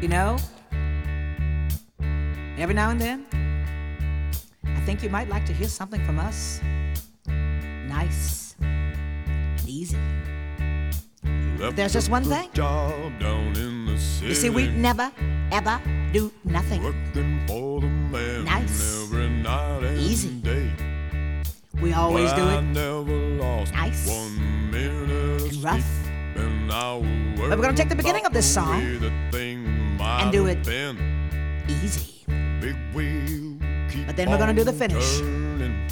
You know, every now and then, I think you might like to hear something from us. Nice, and easy. There's just one thing. Job down in the city. You see, we never, ever do nothing. Working for the man Nice. every night and Easy. day. We always do I it never lost Nice. one minute and rough. But we're gonna take the beginning of this song way the thing might and do it Been. Easy, Big wheel keep But then we're gonna do the finish. turning.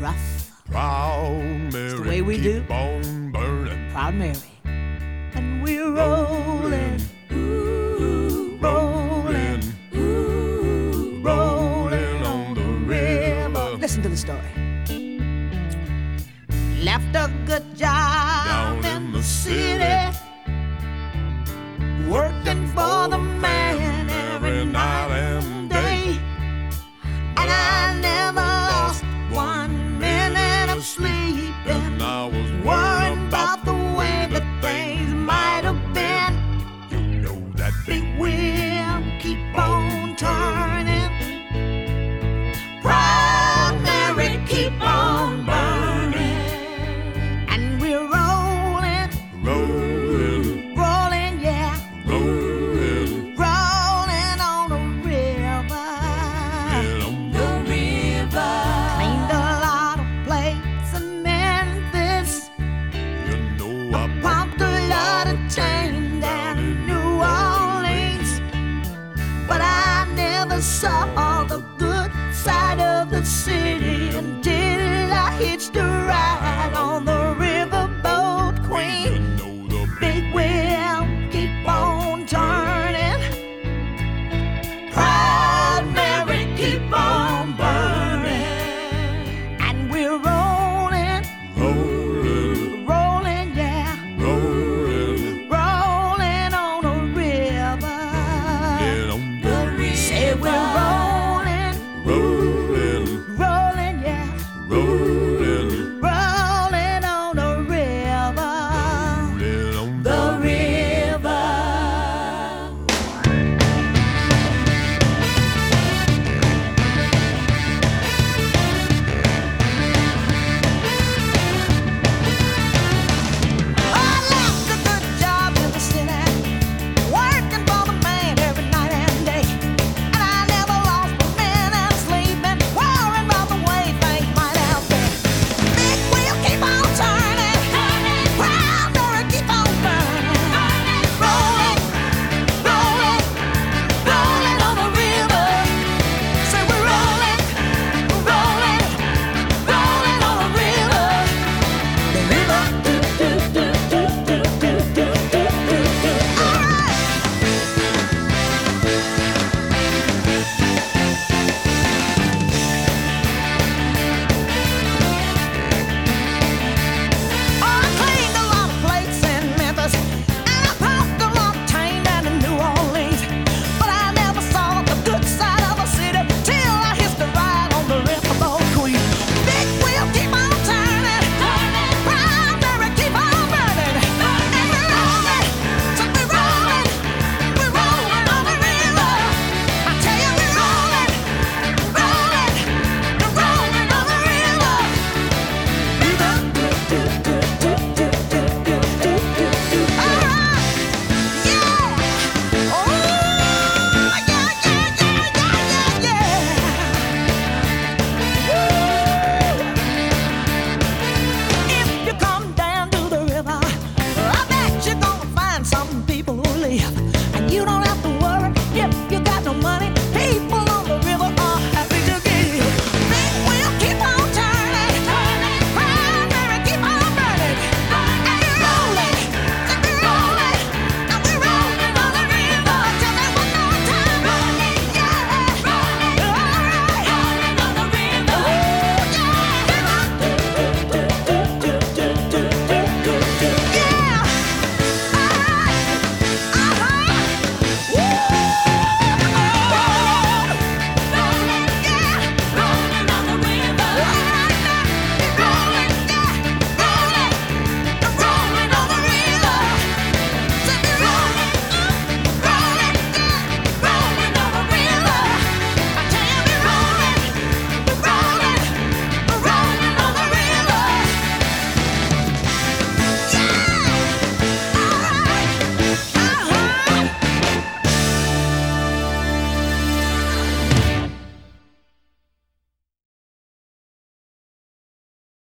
rough, Proud Mary, the way we do. proud Mary. And we're rolling, I was saw the good side of the city and did. I hitched a ride on the